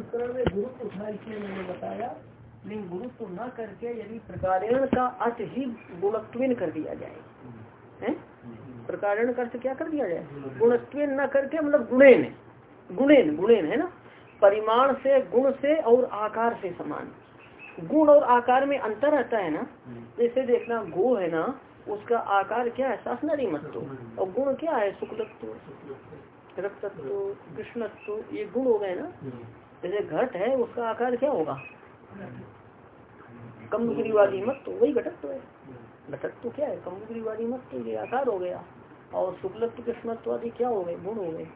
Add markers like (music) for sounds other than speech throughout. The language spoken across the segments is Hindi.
संस्करण में गुरुत्व था इसलिए मैंने बताया। लेकिन गुरुत्व न करके यदि प्रकारण का अर्थ ही गुणत्वीन कर दिया जाए। प्रकारण का अर्थ क्या कर दिया जाए? गुणत्वीन न करके मतलब गुणेन। गुणेन गुणेन, है ना? परिमाण से, गुण से और आकार से समान। गुण और आकार में अंतर रहता है ना? जैसे देखना, गो है ना? उसका आकार क्या है? शासनारी मत्व और गुण क्या है? शुक्लत्व। रक्तत्व, कृष्णत्व, ये गुण हो गए ना? जैसे घट है, उसका आकार क्या होगा? कमगिरीवादी मत तो वही घटक तो है। घटक तो क्या है? कमगिरीवादी मत तो ये आकार हो गया। और शुक्लत्व कृष्णत्व आदि क्या हो गए? गुण हो गए।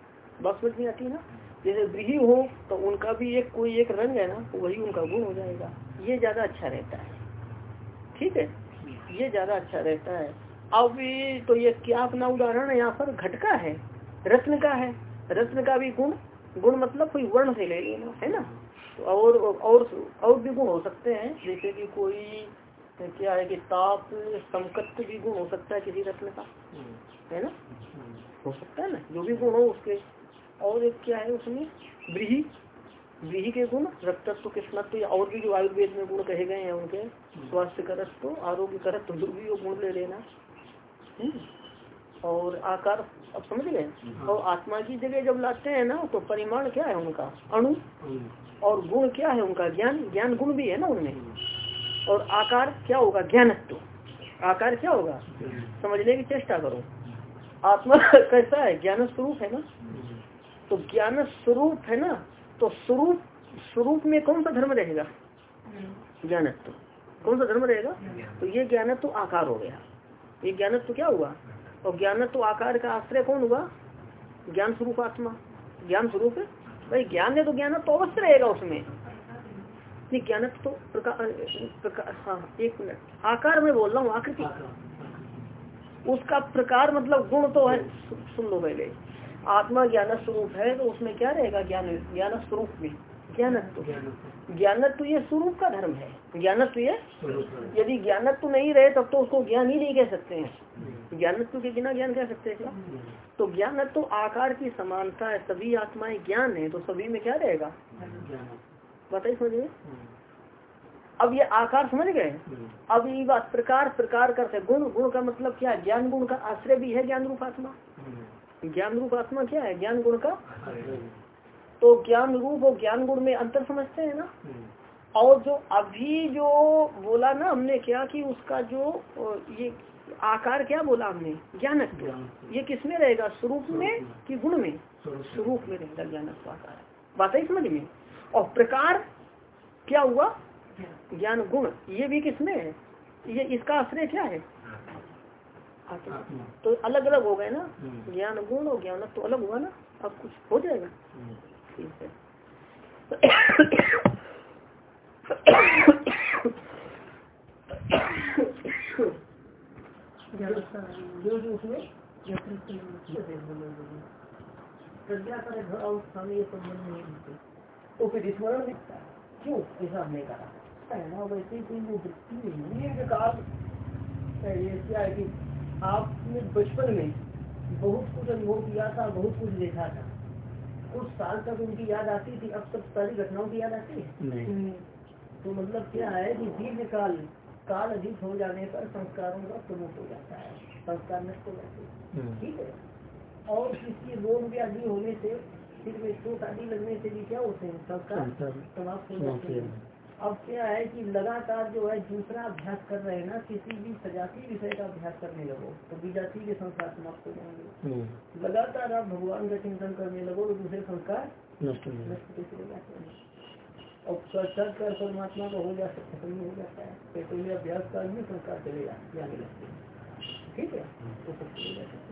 बस समझ में आती ना? जैसे ब्रीही हो तो उनका भी एक कोई एक रंग है ना तो वही उनका गुण हो जाएगा। ये ज़्यादा अच्छा रहता है। ठीक है? ये ज़्यादा अच्छा रहता है। अब तो ये क्या अपना उदाहरण यहाँ पर घटका है, रत्न का है। रत्न का भी गुण गुण मतलब कोई वर्ण से ले लेना, है ना? तो और और और भी गुण हो सकते हैं, जैसे कि कोई, क्या है कि ताप, संकट भी गुण हो सकता है किसी रत्न का, है ना? हो सकता है ना, जो भी गुण हो उसके। और एक क्या है उसमें? ब्रीही ब्रीही के गुण, रक्तत्व कृष्णत्व या और भी जो आयुर्वेद में गुण कहे गए हैं उनके स्वास्थ्य करत्व आरोग्य करत्व जो भी वो गुण ले लेना। और आकार अब समझ गए? और आत्मा की जगह जब लाते हैं ना तो परिमाण क्या है उनका? अणु। और गुण क्या है उनका? ज्ञान। ज्ञान गुण भी है ना उनमें? और आकार क्या होगा? ज्ञानत्व। आकार क्या होगा? समझने की चेष्टा करो। आत्मा (laughs) कैसा है? ज्ञान स्वरूप है ना? तो ज्ञान स्वरूप है ना तो स्वरूप स्वरूप में कौन सा धर्म रहेगा? ज्ञानत्व। कौन सा धर्म रहेगा? तो ये ज्ञानत्व आकार हो गया। ये ज्ञानत्व क्या हुआ? और ज्ञानत्व आकार का आश्रय कौन हुआ ज्ञान स्वरूप आत्मा। ज्ञान स्वरूप भाई ज्ञान है तो ज्ञान तो अवश्य रहेगा उसमें। नहीं ज्ञान तो प्रकार हाँ एक मिनट। आकार में बोल रहा हूँ आकृति। उसका प्रकार मतलब गुण तो है। सुन लो पहले। आत्मा ज्ञान स्वरूप है तो उसमें क्या रहेगा? ज्ञान ज्ञान स्वरूप में। ज्ञानत्व। ज्ञानत्व ये स्वरूप का धर्म है। ज्ञानत्व ये यदि ज्ञानत्व नहीं रहे तब तो उसको ज्ञान ही नहीं कह सकते हैं। ज्ञानत्व के बिना ज्ञान कह सकते हैं तो ज्ञानत्व आकार की समानता है, सभी आत्माएँ ज्ञान है तो सभी में क्या रहेगा? बताइए, समझिए। अब ये आकार समझ गए? अब ये बात प्रकार प्रकार करते गुण गुण का मतलब क्या ज्ञान गुण का आश्रय भी है ज्ञान रूप आत्मा? ज्ञान रूप आत्मा क्या है? ज्ञान गुण का? तो ज्ञान रूप और ज्ञान गुण में अंतर समझते हैं ना? और जो अभी जो बोला ना हमने क्या कि उसका जो ये आकार क्या बोला हमने ज्ञान ये किसमें रहेगा स्वरूप में कि गुण में स्वरूप में रहेगा ज्ञान आकार बात है समझ में और प्रकार क्या हुआ ज्ञान गुण ये भी किसमें है ये इसका आश्रय क्या है तो अलग अलग हो गए ना ज्ञान गुण और ज्ञान तो अलग हुआ ना अब कुछ हो जाएगा ठीक है प्रज्ञा का घर और स्थानीय संबंध नहीं होते तो फिर स्मरण दिखता है। क्यों? ऐसा हमने कहा। वैसे कोई वो वृत्ति नहीं है काल ये क्या है कि आपने बचपन में बहुत कुछ अनुभव किया था बहुत कुछ देखा था। कुछ साल तक उनकी याद आती थी। अब सब सारी घटनाओं की याद आती है। तो मतलब क्या है कि दीर्घ काल अधिक हो जाने पर संस्कारों का प्रमुख हो जाता है। संस्कार नष्ट हो जाते हैं। ठीक है? और किसी रोग व्याधि होने से सिर में चोट आदि लगने से भी क्या होते हैं? संस्कार समाप्त हो जाते हैं। अब क्या है कि लगातार जो है दूसरा अभ्यास कर रहे हैं ना किसी भी सजाती विषय का अभ्यास करने लगो तो विजाति के संस्कार समाप्त हो जाएँगे। लगातार आप भगवान का चिंतन करने लगो तो दूसरे संस्कार नष्ट हो जाते हैं। और चर्चा कर परमात्मा का हो जा सकता खत्म हो जाता है। तो पहले अभ्यास का भी संस्कार चले जाने लगते हैं ठीक है? तो सब चले जाते हैं।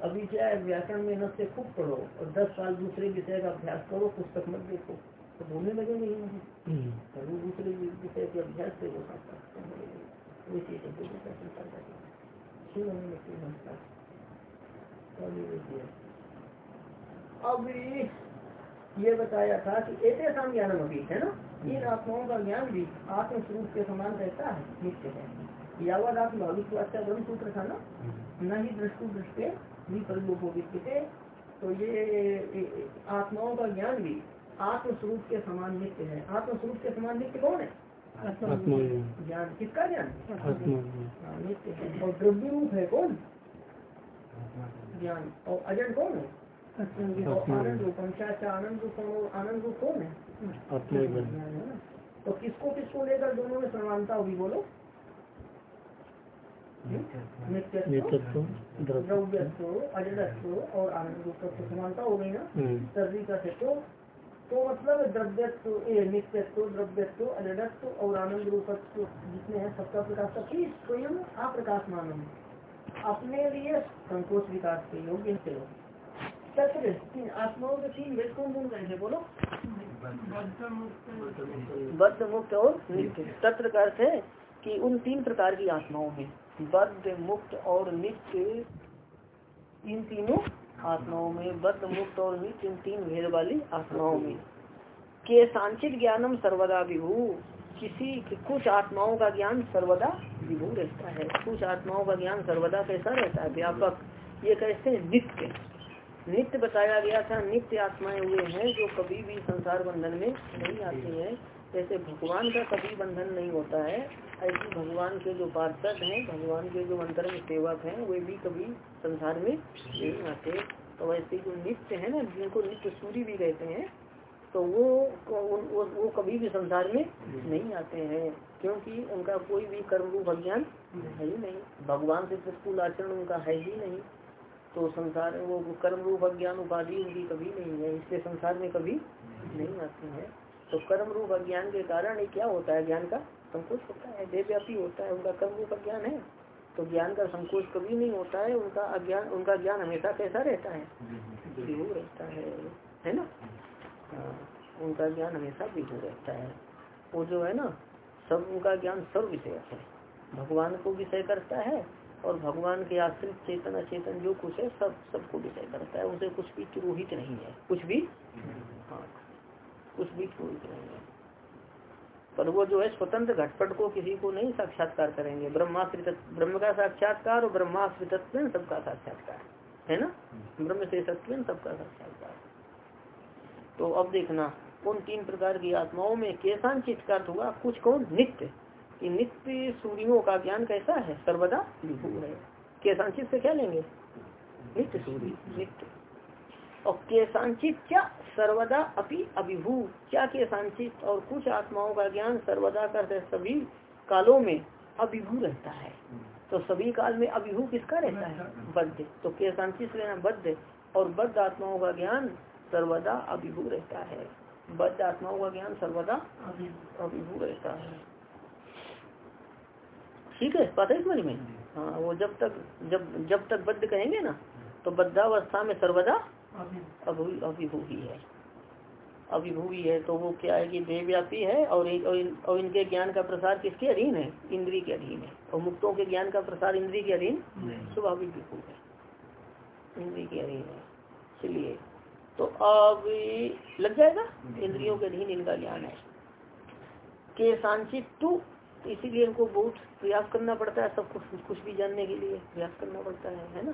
अभी क्या है व्याकरण मेहनत से खूब पढ़ो और दस साल दूसरे विषय का अभ्यास करो पुस्तक मत देखो। तो बोलने लगेंगे ही नहीं तो दूसरे विषय के अभ्यास से वो अब ये बताया था कि ऐसे सम ज्ञान अभी है ना? इन आत्माओं का ज्ञान भी आत्म स्वरूप के समान रहता है नित्य है। यावत आत्मा विश्वास सूत्र था ना? न ही दृष्टु दृष्टि विपरलोको विद्यते तो ये आत्माओं का ज्ञान भी आत्म स्वरूप के समान नित्य है। आत्म स्वरूप के समान नित्य कौन है? ज्ञान। किसका ज्ञान? हाँ, नित्य है। और द्रव्य रूप है कौन? ज्ञान। और अजन कौन है? आनंद क्या आनंद आनंद रूप कौन है तो किसको किसको लेकर दोनों में समानता होगी बोलो? नित्यत्व द्रव्यत्व अजडत्व और आनंद रूप समानता हो गई ना? सर्दी का से तो तो मतलब द्रव्यत्व नित्यत्व द्रव्यत्व अजडत्व और आनंद रूपत्व जितने हैं सबका प्रकाश सबकी स्वयं अप्रकाश मानव अपने लिए संकोच विकास के योग्य आत्माओं के तीन वेद कौन कौन कहेंगे बोलो। बद्ध मुक्त और नित्य। तत्र का अर्थ है कि उन तीन प्रकार की आत्माओं में बद्ध मुक्त और नित्य, इन तीनों आत्माओं में बद्ध मुक्त और नित्य, इन तीन भेद वाली आत्माओं में। के सांचित ज्ञानम सर्वदा विभू। किसी कुछ आत्माओं का ज्ञान सर्वदा विभू रहता है। कुछ आत्माओं का ज्ञान सर्वदा कैसा रहता है? व्यापक। ये कहते हैं नित्य। नित्य बताया गया था नित्य आत्माएँ हुए हैं जो कभी भी संसार बंधन में नहीं आती है। जैसे भगवान का कभी बंधन नहीं होता है ऐसे भगवान के जो पार्षद हैं भगवान के जो मंत्र सेवक हैं वे भी कभी संसार में नहीं आते। तो वैसे जो नित्य है ना जिनको नित्य सूर्य भी कहते हैं तो वो वो, वो कभी भी संसार में नहीं आते हैं क्योंकि उनका कोई भी कर्म रूप अज्ञान है ही नहीं। भगवान से प्रतिकूल आचरण उनका है ही नहीं। तो संसार वो कर्म रूप अज्ञान उपाधि उनकी कभी नहीं है इसलिए संसार में कभी नहीं आते हैं। तो कर्म रूप अज्ञान के कारण क्या होता है? ज्ञान का संकोच होता है देवव्यापी होता है उनका कर्म रूप अज्ञान है। तो ज्ञान का संकोच कभी नहीं होता है उनका अज्ञान उनका ज्ञान हमेशा कैसा रहता है? रहता है है ना? हाँ, उनका ज्ञान हमेशा विभू रहता है। वो जो है ना सब उनका ज्ञान सर्व विषय है। भगवान को विषय करता है और भगवान के आश्रित चेतन अचेतन जो कुछ है, सब, सबको विषय करता है। उसे कुछ भी चुरोहित नहीं है। कुछ भी? हाँ। कुछ भी चुरोहित नहीं है। पर वो जो है, स्वतंत्र घटपट को किसी को नहीं साक्षात्कार करेंगे। ब्रह्माश्रित, ब्रह्म का साक्षात्कार और ब्रह्माश्रित सबका साक्षात्कार। है ना? ब्रह्म से सत्व सबका साक्षात्कार। तो अब देखना, उन तीन प्रकार की आत्माओं में कैसा चित्कार हुआ? कुछ कौन? नित्य। कि नित्य सूर्यों का ज्ञान कैसा है? सर्वदा विभू है। केसांचित से क्या लेंगे? नित्य सूर्य। नित्य। और केसांचित क्या? सर्वदा अपि अभिभू। क्या केसांचित और कुछ आत्माओं का ज्ञान सर्वदा करते सभी कालों में अभिभू रहता है। तो सभी काल में अभिभू किसका रहता है? बद्ध। तो केसांचित लेना बद्ध। और बद्ध आत्माओं का ज्ञान सर्वदा अभिभू रहता है। बद्ध आत्माओं का ज्ञान सर्वदा अभिभू रहता है। ठीक है पता है समझ में हाँ वो जब तक जब जब तक बद्ध कहेंगे ना तो बद्धावस्था में सर्वदा अभिभूति है। अभिभूति है तो वो क्या है कि देवव्यापी है और, एक, और, इन, और इनके ज्ञान का प्रसार किसके अधीन है? इंद्री के अधीन है। और मुक्तों के ज्ञान का प्रसार इंद्री के अधीन स्वाभाविक विभू है। इंद्री के अधीन है। इसलिए तो अब लग जाएगा? इंद्रियों के अधीन इनका ज्ञान है। के सांचित इसीलिए हमको बहुत प्रयास करना पड़ता है सब कुछ कुछ भी जानने के लिए प्रयास करना पड़ता है है ना?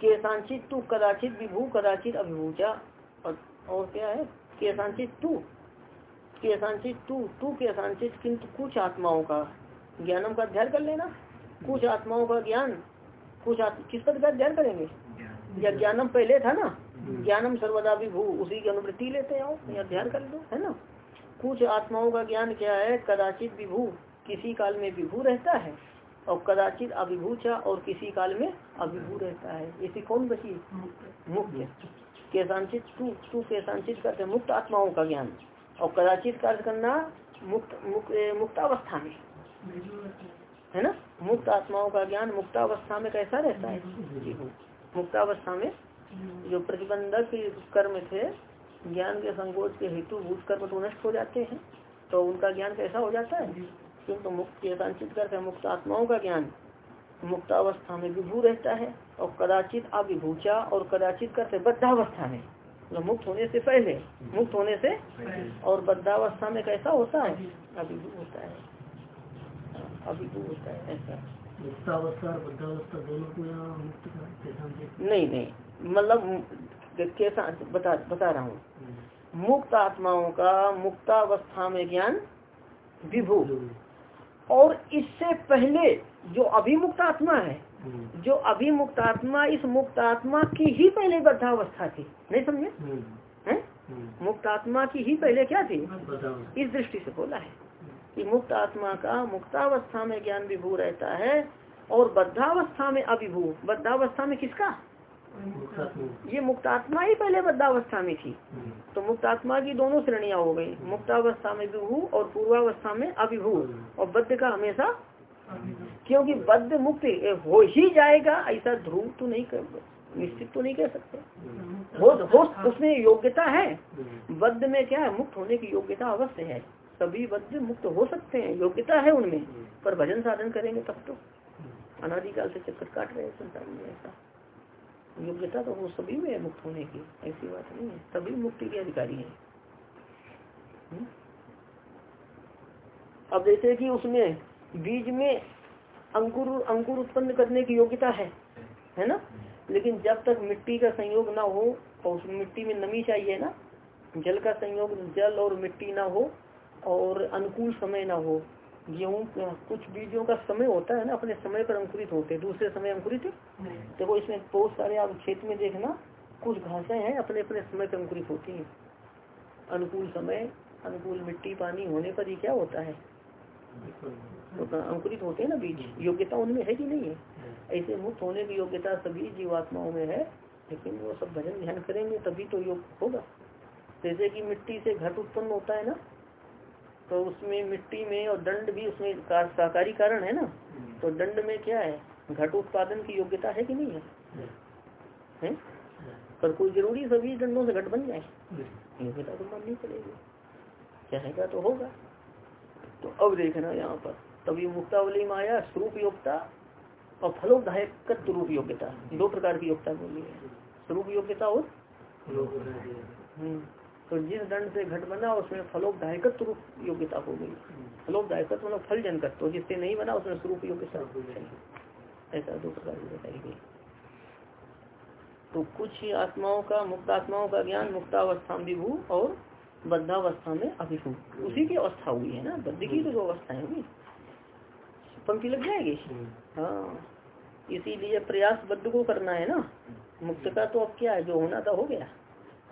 के सांचित तू कदाचित विभू कदाचित अभिभूचा और, और क्या है? के सांचित तू। के सांचित तू तू के सांचित किंतु कुछ आत्माओं का ज्ञानम का अध्ययन कर लेना। कुछ आत्माओं का ज्ञान कुछ किस पद का अध्ययन करेंगे? या ज्ञानम पहले था ना? ज्ञानम सर्वदा विभू उसी की अनुवृत्ति लेते आओ अध्ययन कर लो है ना? कुछ आत्माओं का ज्ञान क्या है? कदाचित विभू किसी काल में विभू रहता है और कदाचित अभिभूचा और किसी काल में अभिभू रहता है। इसी कौन बची? मुक्त। केसांचित, तू तू केसांचित करते मुक्त आत्माओं का ज्ञान। और कदाचित कार्य करना मुक्त मुक्तावस्था में। है ना? मुक्त आत्माओं का ज्ञान मुक्तावस्था में कैसा रहता है? मुक्तावस्था में जो प्रतिबंधक कर्म थे ज्ञान के संकोच के हेतु भूत कर्म तो नष्ट हो जाते हैं तो उनका ज्ञान कैसा हो जाता है? क्योंकि मुक्त एकांचित करते मुक्त आत्माओं का ज्ञान मुक्तावस्था में विभू रहता है और कदाचित अभिभूचा और कदाचित करते बद्धावस्था में मतलब मुक्त होने से पहले मुक्त होने से और बद्धावस्था में कैसा होता है? अभिभू होता है। अभिभू होता है ऐसा। मुक्त नहीं नहीं मतलब कैसा बता बता रहा हूँ हम्म। मुक्त आत्माओं का मुक्तावस्था में ज्ञान विभू और इससे पहले जो अभिमुक्त आत्मा है हम्म। जो अभिमुक्त आत्मा इस मुक्त आत्मा की ही पहले बद्धावस्था थी नहीं समझे हम्म। हैं। मुक्त आत्मा की ही पहले क्या थी इस दृष्टि से बोला है कि मुक्त आत्मा का मुक्तावस्था में ज्ञान विभू रहता है और बद्धावस्था में अभिभू बद्धावस्था में किसका। ये मुक्तात्मा ही पहले बद्धावस्था में थी। तो मुक्तात्मा की दोनों श्रेणियाँ हो गई। मुक्तावस्था में विभू और पूर्वावस्था में अभिभू और बद्ध का हमेशा क्योंकि बद्ध मुक्त हो ही जाएगा, ऐसा ध्रुव तो नहीं कर, निश्चित तो नहीं कह सकते। हो हो, उसमें योग्यता है। बद्ध में क्या है? मुक्त होने की योग्यता अवश्य है। सभी बद्ध मुक्त हो सकते हैं। योग्यता है उनमें। पर भजन साधन करेंगे तब तो। अनादिकाल से चक्कर काट रहे हैं संसार में ऐसा। योग्यता तो वो सभी में मुक्त होने की, ऐसी बात नहीं है। सभी मुक्ति के अधिकारी हैं। हम्म? अब जैसे कि उसमें बीज में अंकुर अंकुर उत्पन्न करने की योग्यता है है ना? लेकिन जब तक मिट्टी का संयोग ना हो और उस मिट्टी में नमी चाहिए ना, जल का संयोग जल और मिट्टी ना हो और अनुकूल समय ना हो गेहूँ कुछ बीजों का समय होता है ना अपने समय पर अंकुरित होते हैं दूसरे समय अंकुरित देखो इसमें बहुत सारे आप क्षेत्र में देखना कुछ घासें हैं अपने अपने समय पर अंकुरित होती हैं। अनुकूल समय अनुकूल मिट्टी पानी होने पर ही क्या होता है? तो अंकुरित होते हैं ना बीज। योग्यता उनमें है कि नहीं है? ऐसे मुक्त होने की योग्यता सभी जीवात्माओं में है लेकिन वो सब भजन ध्यान करेंगे तभी तो योग होगा। जैसे कि मिट्टी से घट उत्पन्न होता है ना तो उसमें मिट्टी में और दंड भी उसमें सहकारी कारण है ना? तो दंड में क्या है? घट उत्पादन की योग्यता है कि नहीं है? हैं? पर कोई ज़रूरी सभी दंडों से घट बन जाए? योग्यता तो माननी पड़ेगी। चाहेगा तो होगा। तो अब देखना यहाँ पर। तभी मुक्तावली में आया स्वरूप योग्यता और फलोदायक रूप योग्यता। दो प्रकार की योग्यता बोली है। स्वरूप योग्यता और हम्म, तो जिस दंड से घट बना उसमें फलोदायकत्व रूप योग्यता हो गई। फलोदायकत्व मतलब फल जनकत्व तो जिससे नहीं बना उसमें स्वरूप योग्यता हो गई ऐसा दो प्रकार की बताई गई। तो कुछ ही आत्माओं का मुक्त आत्माओं का ज्ञान मुक्तावस्था में विभू और बद्धावस्था में अभिभू। उसी की अवस्था हुई है ना? बद्ध की तो जो अवस्था है हुई। पंक्ति लग जाएगी? हाँ। इसीलिए प्रयास बद्ध को करना है ना? मुक्त का तो अब क्या है? जो होना था हो गया।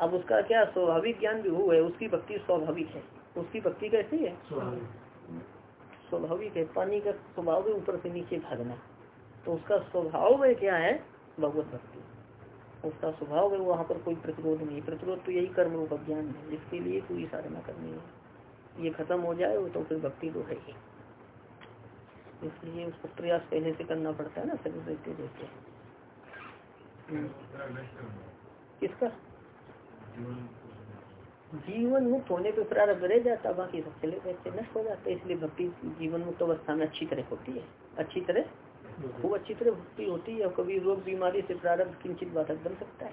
अब उसका क्या स्वाभाविक ज्ञान विभू है उसकी भक्ति स्वाभाविक है। उसकी भक्ति कैसी है? स्वाभाविक। है। पानी का स्वभाव है ऊपर से नीचे भागना। तो उसका स्वभाव में क्या है? भगवत भक्ति। उसका स्वभाव है वहाँ पर कोई प्रतिरोध नहीं प्रतिरोध तो यही कर्म रूप ज्ञान है जिसके लिए पूरी साधना करनी है। ये खत्म हो जाए तो फिर भक्ति तो है ही। इसलिए उसको प्रयास पहले से करना पड़ता है ना सभी देखते देखते किसका? जीवन मुक्त होने पे प्रारब्ध रह जाता, बाकी सब चले जाते नष्ट हो जाते, इसलिए भक्ति जीवन मुक्त अवस्था में अच्छी तरह होती है। अच्छी तरह? खूब अच्छी तरह भक्ति होती है, और कभी रोग बीमारी से प्रारब्ध किंचित बाधक बन सकता है।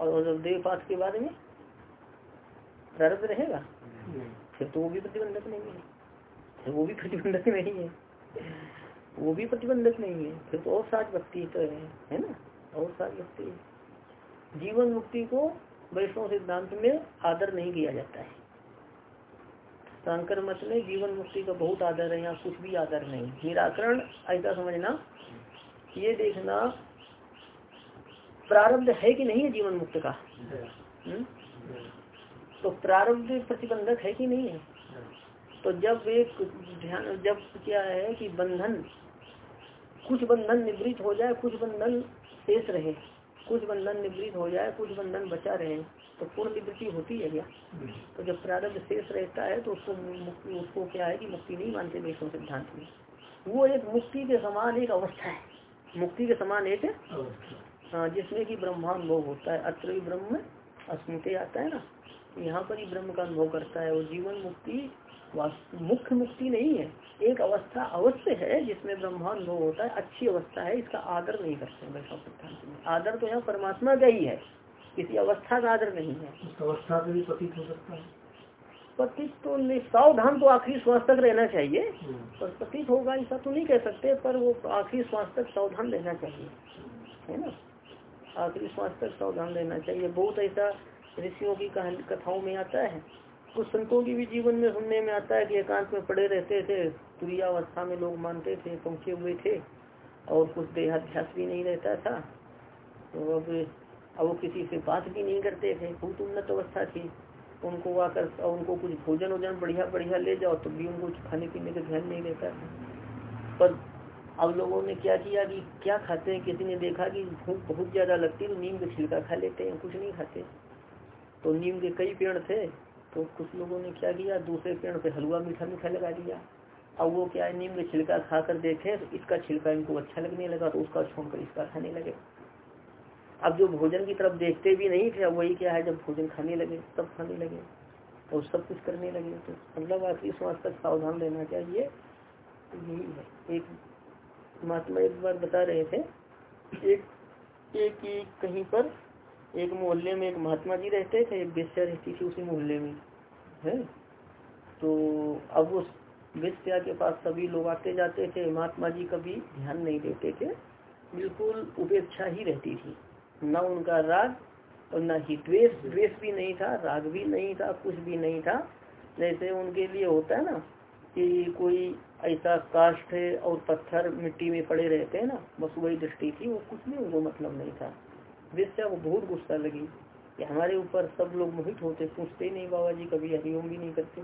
और जब देवपात के बाद में प्रारब्ध रहेगा, फिर तो वो भी प्रतिबंधक नहीं है। फिर वो भी प्रतिबंधक नहीं है। वो भी प्रतिबंधक नहीं है। फिर तो और साज भक्ति तो है है ना? और साज भक्ति है। जीवन मुक्ति को वैष्णव सिद्धांत में आदर नहीं किया जाता है। शंकर मत में जीवन मुक्ति का बहुत आदर है, यहाँ कुछ भी आदर नहीं। निराकरण, ऐसा समझना, ये देखना प्रारब्ध है कि नहीं है जीवन मुक्त का? हुँ? तो प्रारब्ध प्रतिबंधक है कि नहीं है? तो जब एक ध्यान, जब क्या है कि बंधन, कुछ बंधन निवृत्त हो जाए, कुछ बंधन शेष रहे। कुछ बंधन निवृत्त हो जाए, कुछ बंधन बचा रहे तो पूर्ण निवृत्ति होती है क्या? तो जब प्रारब्ध शेष रहता है तो उसको मुक्ति, उसको क्या है कि मुक्ति नहीं मानते वैष्णव सिद्धांत में। वो एक मुक्ति के समान एक अवस्था है। मुक्ति के समान एक हाँ जिसमें कि ब्रह्मानुभव होता है। अत्र ब्रह्म, अस्मृति आता है ना। यहाँ पर ही ब्रह्म का अनुभव करता है। और जीवन मुक्ति मुख्य मुक्ति नहीं है। एक अवस्था अवश्य है जिसमें ब्रह्मानुभव होता है अच्छी अवस्था है इसका आदर नहीं करते वैष्णव सिद्धांत में। आदर तो यहाँ परमात्मा का ही है किसी अवस्था का आदर नहीं है। अवस्था भी प्रतीत हो सकता है। पतित तो नहीं सावधान तो आखिरी श्वास तक रहना चाहिए। पर पतित होगा ऐसा तो नहीं कह सकते पर वो आखिरी श्वास तक सावधान रहना चाहिए है ना? आखिरी श्वास तक सावधान रहना चाहिए। बहुत ऐसा ऋषियों की कथाओं में आता है कुछ संतों की भी जीवन में सुनने में आता है कि एकांत में पड़े रहते थे तुरियावस्था में लोग मानते थे पहुँचे हुए थे, और कुछ देहाध्यास भी नहीं रहता था। तो अब अब वो किसी से बात भी नहीं करते थे, बहुत उन्नत अवस्था थी। उनको आकर और उनको कुछ भोजन वोजन बढ़िया बढ़िया ले जाओ तो भी उनको खाने पीने का ध्यान नहीं रहता था। पर अब लोगों ने क्या किया कि क्या खाते हैं? किसी ने देखा कि भूख बहुत ज़्यादा लगती है तो नीम का छिलका खा लेते हैं, कुछ नहीं खाते। तो नीम के कई पेड़ थे तो कुछ लोगों ने क्या किया? दूसरे पेड़ पे हलवा, मीठा मीठा लगा दिया। अब वो क्या है? नीम का छिलका खा कर देखे तो इसका छिलका इनको अच्छा लगने लगा तो उसका छोड़कर इसका खाने लगे। अब जो भोजन की तरफ़ देखते भी नहीं थे, अब वही क्या है? जब भोजन खाने लगे, तब खाने लगे और सब कुछ करने लगे। तो मतलब आखिरी समाज तक सावधान रहना चाहिए। यही है। एक महात्मा एक बार बता रहे थे एक एक कहीं पर एक मोहल्ले में एक महात्मा जी रहते थे, एक बेस्या रहती थी उसी मोहल्ले में, है? तो अब उस बेस्या के पास सभी लोग आते जाते थे, महात्मा जी कभी ध्यान नहीं देते थे, बिल्कुल उपेक्षा ही रहती थी। न उनका राग और न ही द्वेष द्वेष भी नहीं था, राग भी नहीं था, कुछ भी नहीं था। जैसे उनके लिए होता है ना कि कोई ऐसा काष्ठ और पत्थर मिट्टी में पड़े रहते हैं ना, बस वही दृष्टि थी, वो कुछ भी उनको मतलब नहीं था। जिससे को बहुत गुस्सा लगी कि हमारे ऊपर सब लोग मोहित होते, पूछते ही नहीं बाबा जी, कभी हरिओम भी नहीं करते।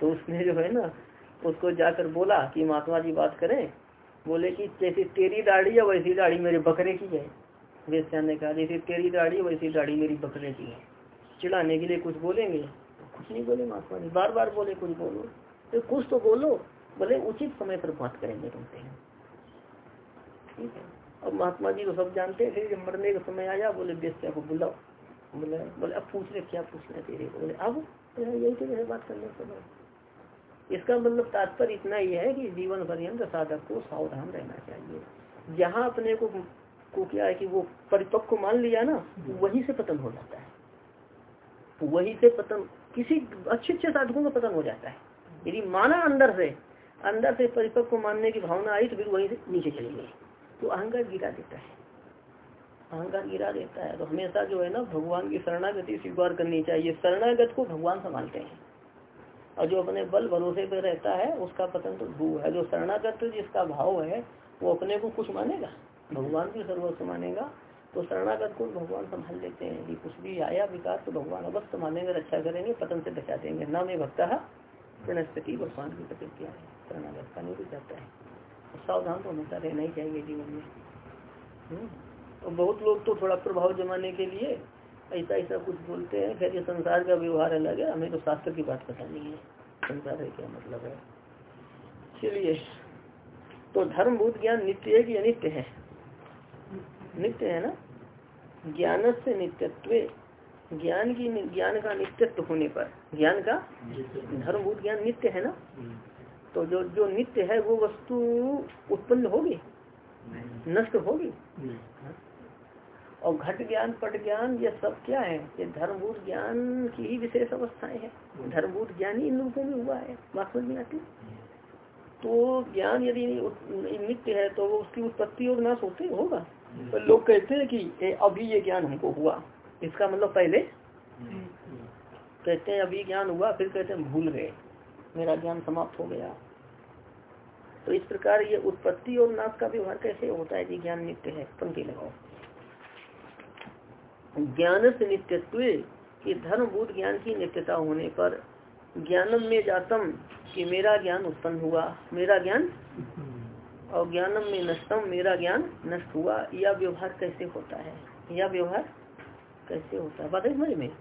तो उसने जो है ना, उसको जाकर बोला कि महात्मा जी बात करें। बोले कि जैसे तेरी दाढ़ी है, वैसी दाढ़ी मेरे बकरे की है। वेस्या ने कहा, जैसे तेरी दाढ़ी है, वैसी दाढ़ी मेरी बकरे की है। चिढ़ाने के लिए कुछ बोलेंगे? कुछ नहीं बोले महात्मा जी। बार बार बोले, कुछ बोलो। तो कुछ तो बोलो बोले उचित समय पर बात करेंगे तुमसे। ठीक है? अब महात्मा जी को सब जानते थे, जब मरने का समय आया, बोले बेस्या को बुलाओ। बोले बोले, अब पूछ रहे, क्या पूछना तेरे को? बोले, अब यही तो बात करने समय इसका मतलब तात्पर्य इतना ही है कि जीवन पर्यंत साधक को सावधान रहना चाहिए। जहाँ अपने को को क्या है कि वो परिपक्व मान लिया ना, वहीं से पतन हो जाता है। वहीं से पतन, किसी अच्छे अच्छे साधकों का पतन हो जाता है। यदि माना अंदर से अंदर से परिपक्व मानने की भावना आई तो फिर वहीं से नीचे चली गई तो अहंकार गिरा देता है। अहंकार गिरा देता है तो हमेशा जो है ना, भगवान की शरणागति स्वीकार करनी चाहिए। शरणागत को भगवान संभालते हैं। और जो अपने बल भरोसे पर रहता है, उसका पतन तो भू है। जो शरणागत जिसका भाव है, वो अपने को कुछ मानेगा? भगवान की सर्वस्व मानेगा तो शरणागत को भगवान संभाल लेते हैं। यदि कुछ भी आया विकास तो भगवान अवश्य संभालेंगे रक्षा करेंगे, पतन से बचा देंगे। न में भक्ता प्रणस्पति भगवान की प्रतिक्रिया है। शरणागत का नहीं जाता है। सावधान तो हमेशा रहना ही चाहिए जीवन में। हम्म। तो बहुत लोग तो थोड़ा प्रभाव जमाने के लिए ऐसा ऐसा कुछ बोलते हैं खैर ये संसार का व्यवहार अलग है हमें तो शास्त्र की बात पता नहीं है। संसार है क्या मतलब है? चलिए तो धर्मभूत ज्ञान नित्य है कि अनित्य है? नित्य है ना? ज्ञान से नित्यत्व ज्ञान की ज्ञान का नित्यत्व होने पर ज्ञान का धर्मभूत ज्ञान नित्य है ना? तो जो जो नित्य है वो वस्तु उत्पन्न होगी? नष्ट होगी? और घट ज्ञान पट ज्ञान ये सब क्या है? ये धर्मभूत ज्ञान की ही विशेष अवस्थाएँ है। धर्मभूत ज्ञान ही इन लोगों में हुआ है बात समझ में आती। तो ज्ञान यदि नित्य है तो वो उसकी उत्पत्ति और नाश होते होगा। तो लोग कहते हैं कि ए, अभी ये ज्ञान हमको हुआ। इसका मतलब पहले? कहते हैं अभी ज्ञान हुआ फिर कहते हैं भूल गए। मेरा ज्ञान समाप्त हो गया। तो इस प्रकार ये उत्पत्ति और नाश का व्यवहार कैसे होता है जी ज्ञान नित्य है? पंक्ति लगाओ। ज्ञान से नित्यत्व कि धर्मभूत ज्ञान की नित्यता होने पर ज्ञानम में जातम कि मेरा ज्ञान उत्पन्न हुआ, मेरा ज्ञान और ज्ञानम में नष्टम, मेरा ज्ञान नष्ट हुआ। यह व्यवहार कैसे होता है? यह व्यवहार कैसे होता है? बात समझ में?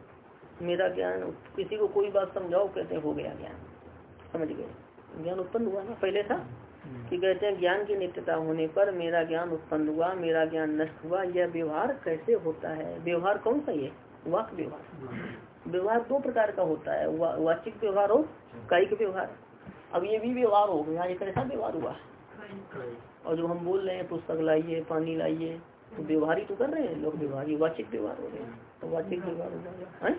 मेरा ज्ञान किसी को कोई बात समझाओ, कहते हो गया ज्ञान। समझ गए। ज्ञान उत्पन्न हुआ ना पहले था? कि कहते हैं ज्ञान की नित्यता होने पर मेरा ज्ञान उत्पन्न हुआ मेरा ज्ञान नष्ट हुआ। यह व्यवहार कैसे होता है? व्यवहार कौन सा ये? वाक व्यवहार। व्यवहार दो प्रकार का होता है वा, वाचिक व्यवहार और कायिक व्यवहार। अब ये भी व्यवहार हो गया एक ऐसा व्यवहार हुआ? और जो हम बोल रहे हैं पुस्तक लाइए पानी लाइए तो व्यवहार ही तो कर रहे हैं लोग व्यवहार वाचिक व्यवहार हो गया। तो वाचिक व्यवहार हो गया।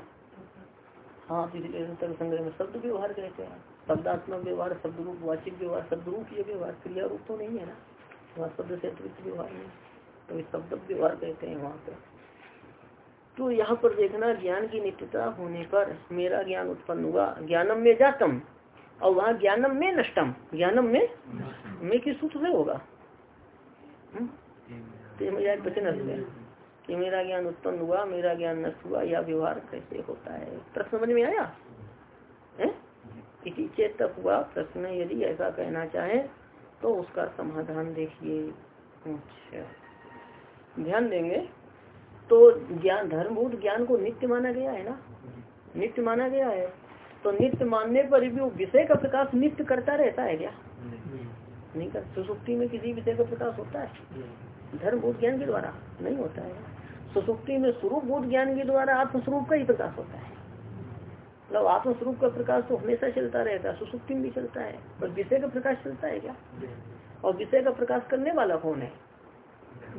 हाँ तो इसलिए तर्क संग्रह में शब्द व्यवहार कहते हैं। शब्दात्मक व्यवहार शब्द रूप वाचिक व्यवहार शब्द रूप ये व्यवहार क्रिया रूप तो नहीं है ना? वहाँ शब्द से अतिरिक्त व्यवहार नहीं। तो शब्द व्यवहार कहते हैं वहाँ पे। तो यहाँ पर देखना ज्ञान की नित्यता होने पर मेरा ज्ञान उत्पन्न हुआ। ज्ञानम में जातम और वहाँ ज्ञानम में नष्टम। ज्ञानम में में किस सूत्र से होगा? हम्म? वचन है कि मेरा ज्ञान उत्पन्न हुआ, मेरा ज्ञान नष्ट हुआ या व्यवहार कैसे होता है? प्रश्न समझ में आया? इसी चेत हुआ प्रश्न यदि ऐसा कहना चाहे तो उसका समाधान देखिए। अच्छा। ध्यान देंगे। तो ज्ञान, धर्मभूत ज्ञान को नित्य माना गया है ना? नित्य माना गया है। तो नित्य मानने पर भी वो विषय का प्रकाश नित्य करता रहता है क्या? नहीं कर सुसुप्ति में किसी विषय का प्रकाश होता है? धर्म बोध ज्ञान के द्वारा नहीं होता है। सुसुप्ति में स्वरूप बोध ज्ञान के द्वारा आत्मस्वरूप का ही प्रकाश होता है। मतलब आत्मस्वरूप का प्रकाश तो हमेशा चलता रहता है सुसुप्ति में भी चलता है। पर विषय का प्रकाश चलता है क्या? और विषय का प्रकाश करने वाला कौन है?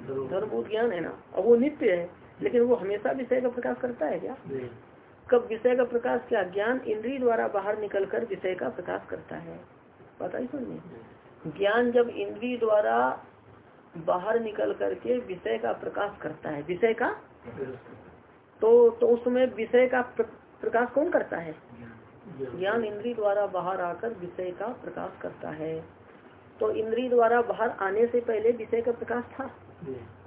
धर्मभूत ज्ञान है ना। और वो नित्य है लेकिन वो हमेशा विषय का प्रकाश करता है क्या? कब विषय का प्रकाश क्या ज्ञान इंद्रिय द्वारा बाहर निकल कर विषय का प्रकाश करता है? पता ही सुनिए ज्ञान जब इंद्रिय द्वारा बाहर निकल करके विषय का प्रकाश करता है, विषय का? तो तो उसमें विषय का प्रकाश कौन करता है? ज्ञान इंद्रिय द्वारा बाहर आकर विषय का प्रकाश करता है। तो इंद्रिय द्वारा बाहर आने से पहले विषय का प्रकाश था?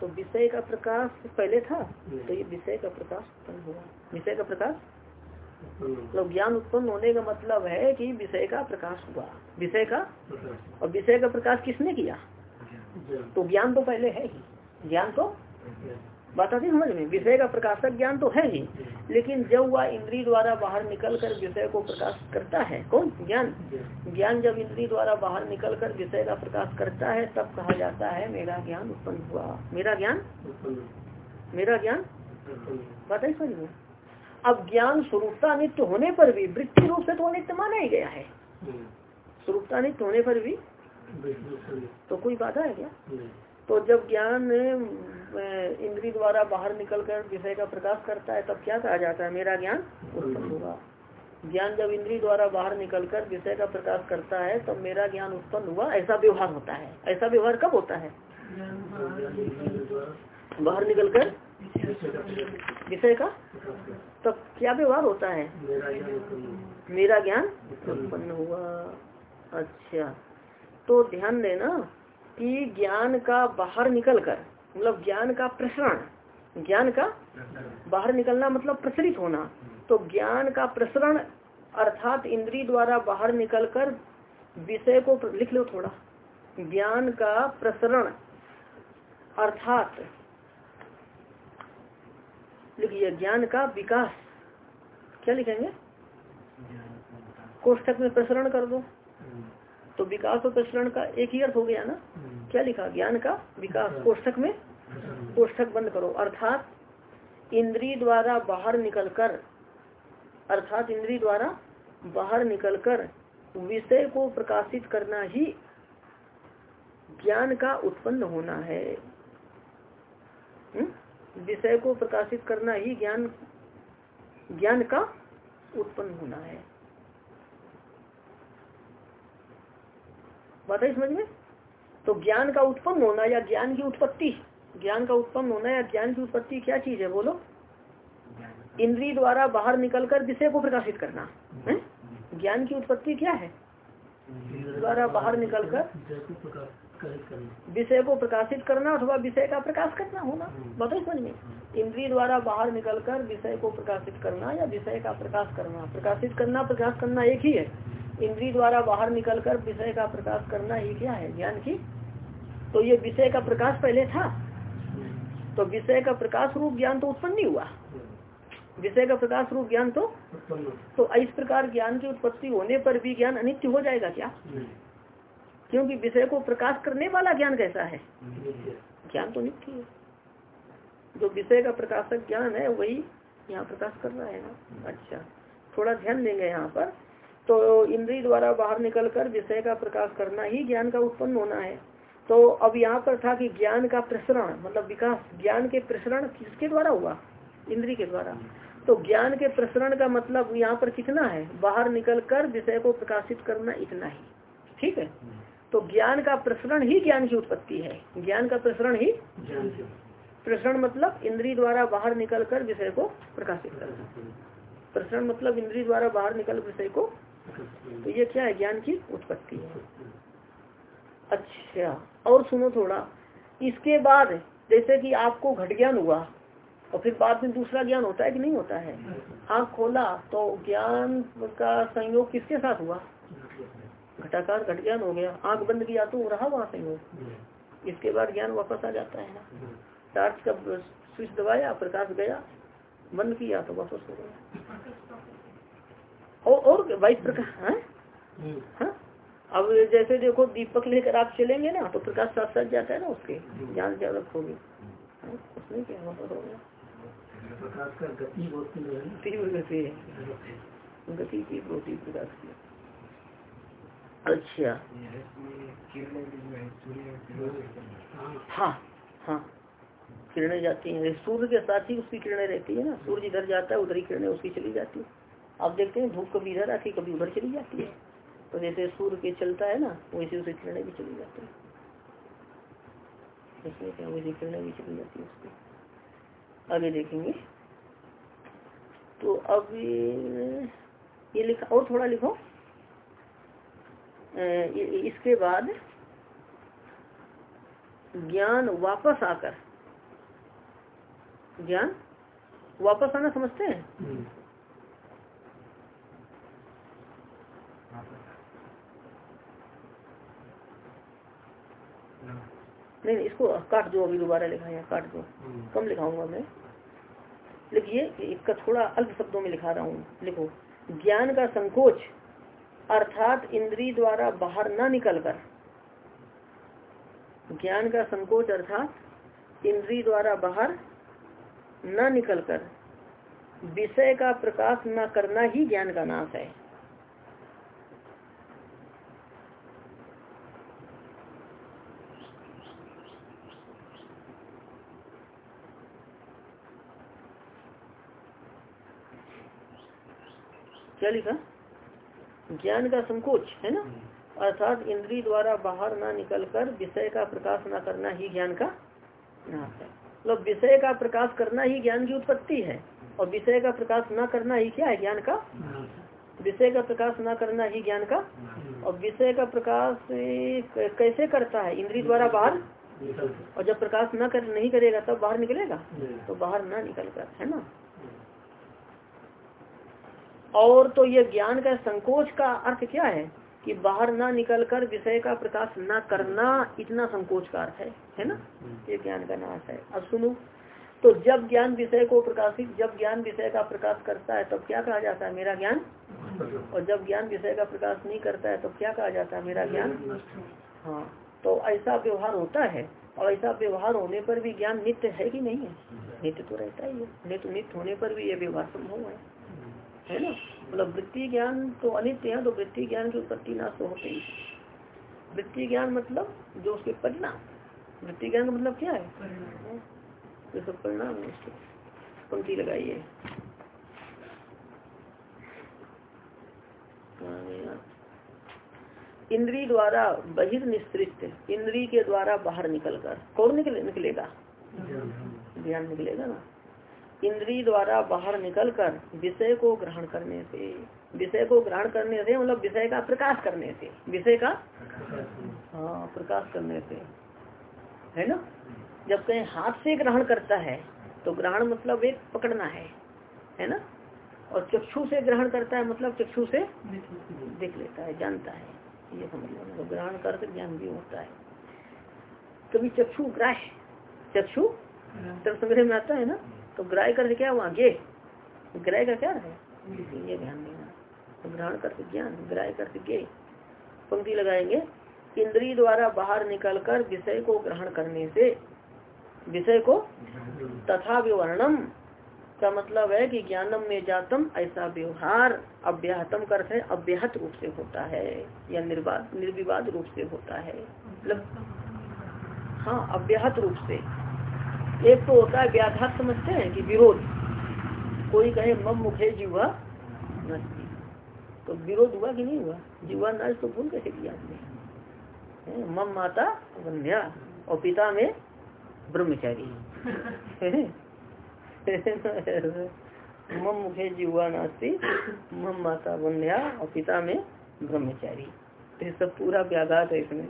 तो विषय का प्रकाश पहले था? तो ये विषय का प्रकाश उत्पन्न हुआ। विषय का प्रकाश मतलब ज्ञान उत्पन्न होने का मतलब है कि विषय का प्रकाश हुआ। विषय का? और विषय का प्रकाश किसने किया? तो ज्ञान तो पहले है ही। ज्ञान तो? बात आती समझ में? विषय का प्रकाशक ज्ञान तो है ही। लेकिन जब वह इंद्री द्वारा बाहर निकल कर विषय को प्रकाश करता है कौन? ज्ञान। ज्ञान। जब इंद्री द्वारा बाहर निकल कर विषय का प्रकाश करता है तब कहा जाता है मेरा ज्ञान उत्पन्न हुआ। मेरा ज्ञान? मेरा ज्ञान? बात है समझ में? अब ज्ञान स्वरूपता नित्य होने पर भी वृत्ति रूप से तो नित्य माना ही गया है। स्वरूपता नित्य होने पर भी तो कोई बाधा है क्या? तो जब ज्ञान इंद्री द्वारा बाहर निकलकर विषय का प्रकाश करता है तब क्या कहा जाता है? मेरा ज्ञान उत्पन्न होगा। ज्ञान जब इंद्री द्वारा बाहर निकलकर विषय का प्रकाश करता है तब मेरा ज्ञान उत्पन्न हुआ। ऐसा व्यवहार होता है। ऐसा व्यवहार कब होता है? बाहर निकलकर विषय का? तब क्या व्यवहार होता है? मेरा ज्ञान उत्पन्न हुआ। अच्छा। तो ध्यान देना कि ज्ञान का बाहर निकल कर मतलब ज्ञान का प्रसरण ज्ञान का बाहर निकलना मतलब प्रसरित होना। तो ज्ञान का प्रसरण अर्थात इंद्री द्वारा बाहर निकलकर विषय को लिख लो थोड़ा। ज्ञान का प्रसरण अर्थात लिखिए, ज्ञान का विकास। क्या लिखेंगे? कोष्ठक में प्रसरण कर दो। तो विकास और प्रसरण का एक ही अर्थ हो गया ना? क्या लिखा? ज्ञान का विकास। कोष्ठक में कोष्ठक बंद करो। अर्थात इंद्री द्वारा बाहर निकलकर, अर्थात इंद्री द्वारा बाहर निकलकर विषय को प्रकाशित करना ही ज्ञान का उत्पन्न होना है। हम्म? विषय को प्रकाशित करना ही ज्ञान ज्ञान का उत्पन्न होना है। बात है समझ में? तो ज्ञान का उत्पन्न होना या ज्ञान की उत्पत्ति, ज्ञान का उत्पन्न होना या ज्ञान की उत्पत्ति क्या चीज़ है बोलो? इंद्री द्वारा बाहर निकलकर विषय को प्रकाशित करना, है? ज्ञान की उत्पत्ति क्या है? द्वारा बाहर निकलकर विषय को प्रकाशित करना अथवा विषय का प्रकाश करना होना बताओ समझ में? इंद्रिय द्वारा बाहर निकलकर विषय को प्रकाशित करना या विषय का प्रकाश करना? प्रकाशित करना प्रकाश करना एक ही है। इंद्री द्वारा बाहर निकलकर विषय का प्रकाश करना ही क्या है? ज्ञान की? तो ये विषय का प्रकाश पहले था। तो विषय का प्रकाश रूप ज्ञान तो उत्पन्न नहीं हुआ। विषय का प्रकाश रूप ज्ञान तो तो इस प्रकार ज्ञान की उत्पत्ति होने पर भी ज्ञान अनित्य हो जाएगा क्या? क्योंकि विषय को प्रकाश करने वाला ज्ञान कैसा है? ज्ञान तो नित्य है जो विषय का प्रकाशक ज्ञान है वही यहाँ प्रकाश कर रहा है ना। अच्छा थोड़ा ध्यान देंगे यहाँ पर। तो इंद्री द्वारा बाहर निकलकर विषय का प्रकाश करना ही ज्ञान का उत्पन्न होना है। तो अब यहाँ पर था कि ज्ञान का प्रसरण मतलब विकास ज्ञान के प्रसरण किसके द्वारा हुआ? इंद्री के द्वारा। तो ज्ञान के प्रसरण का मतलब यहाँ पर कितना है? बाहर निकल कर विषय को प्रकाशित करना इतना ही। ठीक है? तो ज्ञान का प्रसरण ही ज्ञान की उत्पत्ति है। ज्ञान का प्रसरण ही प्रसरण मतलब इंद्री द्वारा बाहर निकल कर विषय को प्रकाशित करना। प्रसरण मतलब इंद्री द्वारा बाहर निकल विषय को तो ये क्या है? ज्ञान की उत्पत्ति है। अच्छा और सुनो थोड़ा। इसके बाद जैसे कि आपको घट ज्ञान हुआ और फिर बाद में दूसरा ज्ञान होता है कि नहीं होता है? आँख खोला तो ज्ञान का संयोग किसके साथ हुआ? घटाकार घट ज्ञान हो गया आँख बंद किया तो रहा वहाँ संयोग इसके बाद ज्ञान वापस आ जाता है ना। टार्च का स्विच दबाया प्रकाश गया बंद किया तो वापस हो गया। और और बाईस प्रकाश है? हाँ? अब जैसे देखो दीपक लेकर आप चलेंगे ना तो प्रकाश साथ साथ जाता है ना उसके। ज्ञान ज़्यादा होगी उसमें क्या वापस हो गया। तीव्र गति है गति तीव्र होती प्रकाश की। अच्छा। हाँ हाँ। किरणें जाती हैं। सूर्य के साथ ही उसकी किरणें रहती है ना। सूर्य इधर जाता है, उधर ही किरणें उसकी चली जाती है। आप देखते हैं, धूप कभी इधर आती, कभी उधर चली जाती है। तो जैसे सूर्य के चलता है ना, वैसे उसे किरणें भी चली जाती है। वैसे किरणें भी चली जाती है उसकी। आगे देखेंगे। तो अब ये लिखा, और थोड़ा लिखो। इसके बाद ज्ञान वापस आकर ज्ञान वापस आना समझते हैं? नहीं नहीं इसको काट दो अभी दोबारा लिखा है काट दो। कम लिखाऊँगा मैं। लिखिए इसका थोड़ा अल्प शब्दों में लिखा रहा हूँ। लिखो ज्ञान का संकोच अर्थात इंद्री द्वारा बाहर न निकलकर। ज्ञान का संकोच अर्थात इंद्री द्वारा बाहर न निकलकर। विषय का प्रकाश न करना ही ज्ञान का नाश है। क्या लिखा? ज्ञान का संकोच है ना? अर्थात इंद्री द्वारा बाहर ना निकलकर विषय का प्रकाश न करना ही ज्ञान का नाश है। मतलब विषय का प्रकाश करना ही ज्ञान की उत्पत्ति है और विषय का प्रकाश न करना ही क्या है? ज्ञान का विषय का प्रकाश न करना ही ज्ञान का और विषय का प्रकाश कैसे करता है? इंद्री द्वारा बाहर? और जब प्रकाश न कर नहीं करेगा तब बाहर निकलेगा? तो बाहर ना निकल कर है ना? और तो ये ज्ञान का संकोच का अर्थ क्या है? कि बाहर ना निकल कर विषय का प्रकाश न करना इतना संकोच का अर्थ है है ना? ये ज्ञान का नाश है। अब सुनो तो जब ज्ञान विषय को प्रकाशित, जब ज्ञान विषय का प्रकाश करता है, तब क्या कहा जाता है? मेरा ज्ञान? और जब ज्ञान विषय का प्रकाश नहीं करता है, तब क्या कहा जाता है? मेरा ज्ञान? हाँ तो ऐसा व्यवहार होता है, और ऐसा व्यवहार होने पर भी ज्ञान नित्य है कि नहीं है? नित्य तो रहता ही है। नित्य नित्य होने पर भी ये व्यवहार संभव है। है ना? मतलब वृत्ति ज्ञान तो अनित्य है तो वृत्ति ज्ञान की उत्पत्ति नाश तो होते ही। वृत्ति ज्ञान मतलब जो उसके परिणाम वृत्ति ज्ञान का मतलब क्या है? सब परिणाम है उसके। पंक्ति लगाइए। इंद्री द्वारा बहिर्निस्तृत इंद्री के द्वारा बाहर निकलकर कौन निकले निकलेगा? ध्यान निकलेगा ना? इंद्री द्वारा बाहर निकलकर विषय को ग्रहण करने से विषय को ग्रहण करने से मतलब विषय का प्रकाश करने से विषय का हाँ प्रकाश करने से है ना? जब कहीं हाथ से ग्रहण करता है तो ग्रहण मतलब एक पकड़ना है है ना? और चक्षु से ग्रहण करता है मतलब चक्षु से देख लेता है जानता है ये समझ लो। तो ग्रहण कर ज्ञान भी होता है। कभी चक्षु ग्राह चक्षु तब संग्रह में आता है ना? तो ग्राह कर क्या हुआ? गे ग्रह का क्या है ये ध्यान देना। तो ग्रहण करके ज्ञान ग्राह करके गे पंक्ति लगाएँगे। इंद्री द्वारा बाहर निकलकर विषय को ग्रहण करने से, विषय को तथा विवरणम, का मतलब है कि ज्ञानम में जातम, ऐसा व्यवहार अव्याहतम करते है अव्याहत रूप से होता है, या निर्वाद निर्विवाद रूप से होता है। मतलब हाँ अव्याहत रूप से। एक तो होता है व्याघात समझते हैं कि विरोध। कोई कहे मम मुखे जीवा नास्ती। तो विरोध हुआ कि नहीं हुआ? जीवा नाश तो भूल कैसे किया आपने? मम माता वंध्या और पिता में ब्रह्मचारी। मम मुखे जीवा नास्ती, मम माता वंध्या और पिता में ब्रह्मचारी। तो ये सब पूरा व्याघात है इसमें।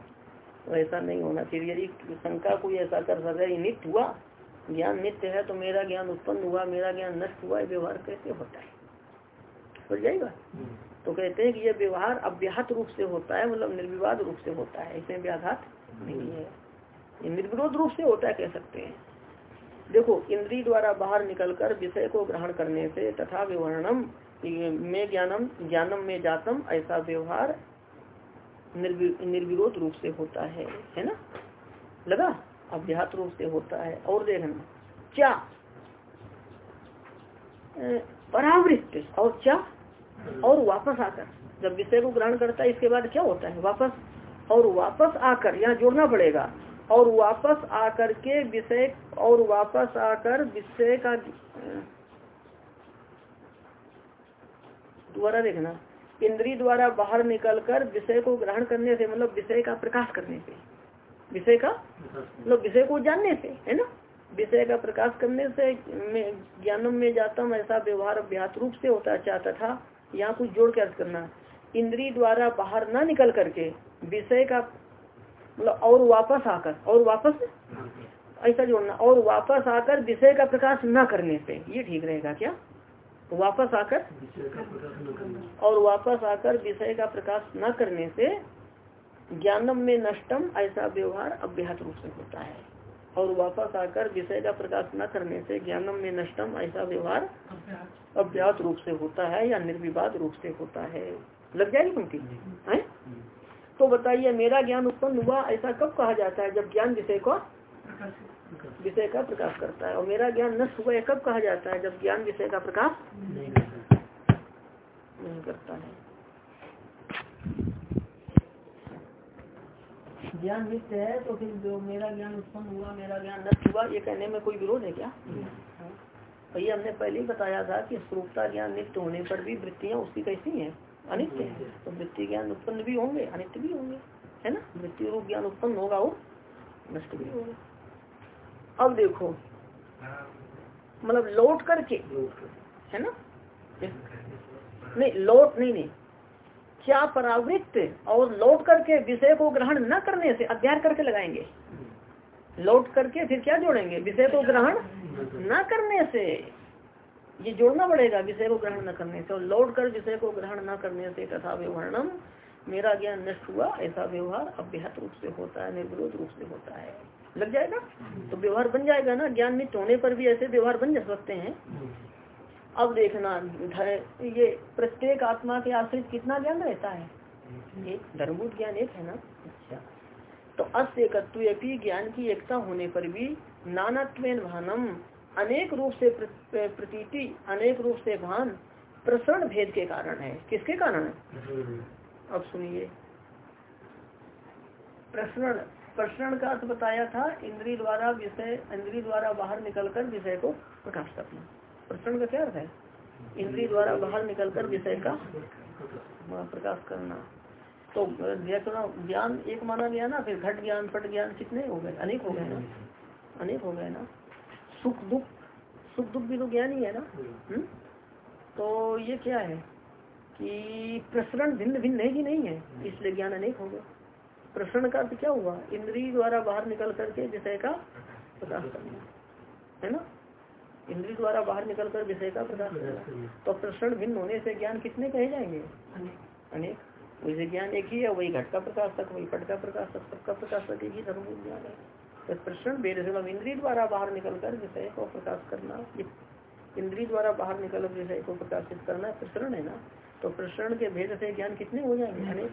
तो ऐसा नहीं होना चाहिए। यदि शंका कोई ऐसा कर सके नित्य हुआ ज्ञान नित्य है तो मेरा ज्ञान उत्पन्न हुआ मेरा ज्ञान नष्ट हुआ व्यवहार कैसे होता है? समझ जाएगा? तो कहते हैं कि यह व्यवहार अव्याहत रूप से होता है मतलब निर्विवाद रूप से होता है इसमें व्याघात नहीं है। ये निर्विरोध रूप से होता है कह सकते हैं। देखो इंद्री द्वारा बाहर निकलकर विषय को ग्रहण करने से तथा विवरणम में ज्ञानम ज्ञानम में जातम ऐसा व्यवहार निर्विरोध रूप से होता है है ना? लगा? अभ्यात रूप से होता है और देखना। क्या? परावृत्त और क्या? और वापस आकर। जब विषय को ग्रहण करता है, इसके बाद क्या होता है? वापस। और वापस आकर, यहाँ जोड़ना पड़ेगा। और वापस आकर के विषय, और वापस आकर विषय का दोबारा देखना। इंद्री द्वारा बाहर निकलकर विषय को ग्रहण करने से मतलब विषय का प्रकाश करने से। विषय का? मतलब विषय को जानने से है ना? विषय का प्रकाश करने से ज्ञानम में जाता हूँ ऐसा व्यवहार अभ्यास रूप से होता चाहता था यहाँ कुछ जोड़ के अर्थ करना। इंद्री द्वारा बाहर न निकल करके विषय का मतलब और वापस आकर और वापस? ऐसा जोड़ना। और वापस आकर विषय का प्रकाश न करने से ये ठीक रहेगा क्या? वापस आकर? और वापस आकर विषय का प्रकाश न करने से ज्ञानम में नष्टम ऐसा व्यवहार अव्याहत रूप से होता है। और वापस आकर विषय का प्रकाश न करने से ज्ञानम में नष्टम ऐसा व्यवहार अभ्यास रूप से होता है या निर्विवाद रूप से होता है। लग जाएगी पंक्ति? है? तो बताइए मेरा ज्ञान उत्पन्न हुआ ऐसा कब कहा जाता है जब ज्ञान विषय को विषय का प्रकाश करता है? और मेरा ज्ञान नष्ट हुआ कब कहा जाता है जब ज्ञान विषय का प्रकाश नहीं करता है? ज्ञान नित्य है तो फिर जो मेरा ज्ञान उत्पन्न हुआ मेरा ज्ञान नष्ट हुआ ये कहने में कोई विरोध है क्या? भैया हमने पहले ही बताया था कि स्वरूपता ज्ञान नित्य होने पर भी वृत्तियाँ उसकी कैसी हैं अनित्य है। तो वृत्ति ज्ञान उत्पन्न भी होंगे अनित्य भी होंगे है ना? वृत्ति रूप ज्ञान उत्पन्न होगा वो नष्ट भी होगा। अब देखो मतलब लौट करके। है ना? नहीं लौट नहीं नहीं। क्या परावृत्त और लौट करके विषय को ग्रहण न करने से अध्ययन करके लगाएँगे। लौट करके फिर क्या जोड़ेंगे? विषय को ग्रहण न करने से। ये जोड़ना पड़ेगा, विषय को ग्रहण न करने से। और लौट कर विषय को ग्रहण न करने से तथा व्यवहारणम। मेरा ज्ञान नष्ट हुआ, ऐसा व्यवहार अभ्यात रूप से होता है, निर्विरोध रूप से होता है। लग जाएगा? तो व्यवहार बन जाएगा ना? ज्ञान मित होने पर भी ऐसे व्यवहार बन जा सकते हैं। अब देखना ये प्रत्येक आत्मा के आश्रित कितना ज्ञान रहता है? एक धर्मभूत ज्ञान एक है ना? अच्छा। तो अस्य ज्ञान की एकता होने पर भी नानात्व भानम, अनेक रूप से प्रतीति, अनेक रूप से भान, प्रसरण भेद के कारण है। किसके कारण? है अब सुनिए। प्रसरण प्रसरण का अर्थ बताया था इंद्री द्वारा विषय इंद्री द्वारा बाहर निकलकर विषय को प्रकाश करना प्रसरण का क्या अर्थ है? इंद्री द्वारा बाहर निकलकर विषय का प्रकाश करना। तो ज्ञान एक माना गया ना, फिर घट ज्ञान, पट ज्ञान, कितने हो गए? अनेक हो गए ना? अनेक हो गए ना? सुख दुख सुख दुख भी तो ज्ञान ही है ना? हम्म? तो ये क्या है? कि प्रसरण भिन्न भिन्न है कि नहीं है? इसलिए ज्ञान अनेक हो गए। प्रसरण का अर्थ क्या हुआ? इंद्री द्वारा बाहर निकल करके विषय का प्रकाश करना। है ना? इंद्री द्वारा बाहर निकल कर विषय का प्रकाश करना तो प्रश्न भिन्न होने से ज्ञान कितने कहे जाएँगे? अनेक। वैसे ज्ञान एक ही है, वही घट का प्रकाश तक, वही पट का प्रकाश तक सबका प्रकाश तक एक ही धर्म ज्ञान है। तो प्रश्न भेद से मतलब इंद्री द्वारा बाहर निकल कर विषय को प्रकाश करना इंद्री द्वारा बाहर निकल विषय को प्रकाशित करना प्रसरण है ना तो प्रसरण के भेद से ज्ञान कितने हो जाएँगे? अनेक।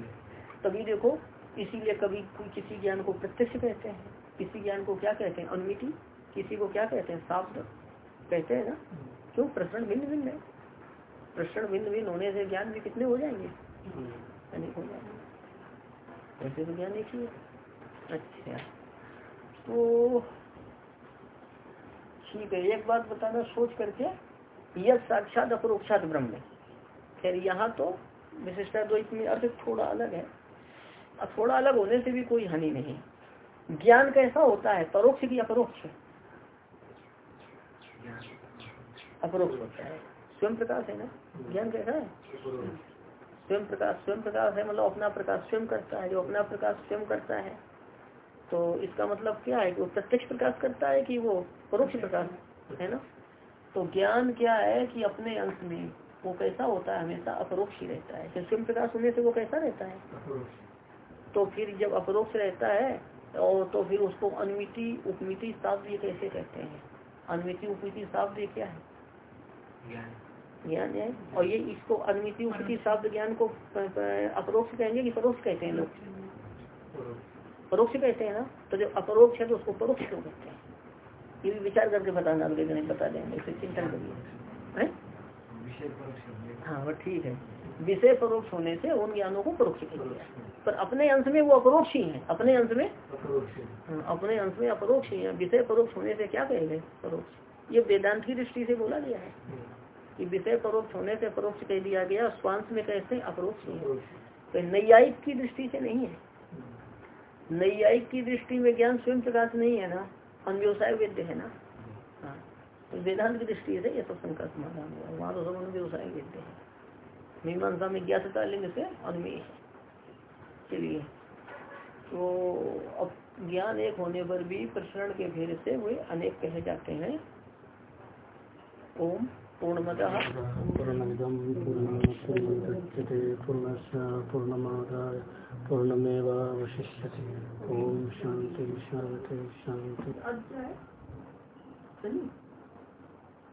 तभी देखो, इसीलिए कभी किसी ज्ञान को प्रत्यक्ष कहते हैं। किसी ज्ञान को क्या कहते हैं? अनुमिति। किसी को क्या कहते हैं? शाब्द। कहते हैं ना, क्यों? प्रश्न भिन्न भिन्न है। प्रश्न भिन्न भिन्न होने से ज्ञान भी कितने हो जाएँगे? अनेक हो जाएँगे। ऐसे तो ज्ञान एक ही है। अच्छा। तो ठीक है, एक बात बताना सोच करके यह साक्षात अपरोक्षात ब्रह्म है। खैर, यहाँ तो विशिष्टा द्वैत में अर्थ थोड़ा अलग है। अब थोड़ा अलग होने से भी कोई हानि नहीं। ज्ञान कैसा होता है? परोक्ष की अपरोक्ष। अपरोक्ष होता है। स्वयं प्रकाश है ना? ज्ञान कैसा है? स्वयं प्रकाश स्वयं प्रकाश है मतलब अपना प्रकाश स्वयं करता है। जो अपना प्रकाश स्वयं करता है तो इसका मतलब क्या है कि वो प्रत्यक्ष प्रकाश करता है कि वो परोक्ष प्रकाश है ना? तो ज्ञान क्या है कि अपने अंश में वो कैसा होता है? हमेशा अपरोक्ष ही रहता है। स्वयं प्रकाश होने से वो कैसा रहता है? तो फिर जब अपरोक्ष रहता है, और तो फिर उसको अनुमिति, उपमिति शब्द ये कैसे कहते हैं? अनुमिति उपमिति शब्द क्या है? ज्ञान। है। और ये इसको अनुमिति उपमिति शब्द ज्ञान को अपरोक्ष कहेंगे कि परोक्ष कहते हैं लोग? परोक्ष। कहते हैं ना? तो जब अपरोक्ष है तो उसको परोक्ष क्यों कहते हैं? ये भी विचार करके बताना अगले दिन बता देंगे इसे चिंतन करिए। हाँ वो ठीक है। विषय परोक्ष होने से उन ज्ञानों को परोक्ष कहेंगे पर अपने अंश में वो अपरोक्ष ही। है अपने अंश में? हाँ, अपने अंश में अपरोक्ष ही। है विषय परोक्ष होने से क्या कहेंगे? परोक्ष। ये वेदांत की दृष्टि से बोला गया है कि विषय परोक्ष होने से परोक्ष कह दिया गया स्वांश में कैसे अपरोक्ष ही। है नैयायिक की दृष्टि से नहीं है। नैयायिक की दृष्टि में ज्ञान स्वयं प्रकाश नहीं है ना? अनव्यवसाय वेद्य है ना? हाँ तो वेदांत की दृष्टि से यह सब शंका समाधान हुआ वहाँ तो सब अनव्यवसाय वेद्य है। मीमांसा में ज्ञातता लिंग से अनमेय है चलिए तो अब ज्ञान एक होने पर भी प्रसरण के भेद से वे अनेक कहे जाते हैं। ओम पूर्णमद। पूर्णमिदम पूर्णमुदच्यते पूर्णस्य पूर्णमादाय पूर्णमेवावशिष्यते। ओम शांति शांति शांति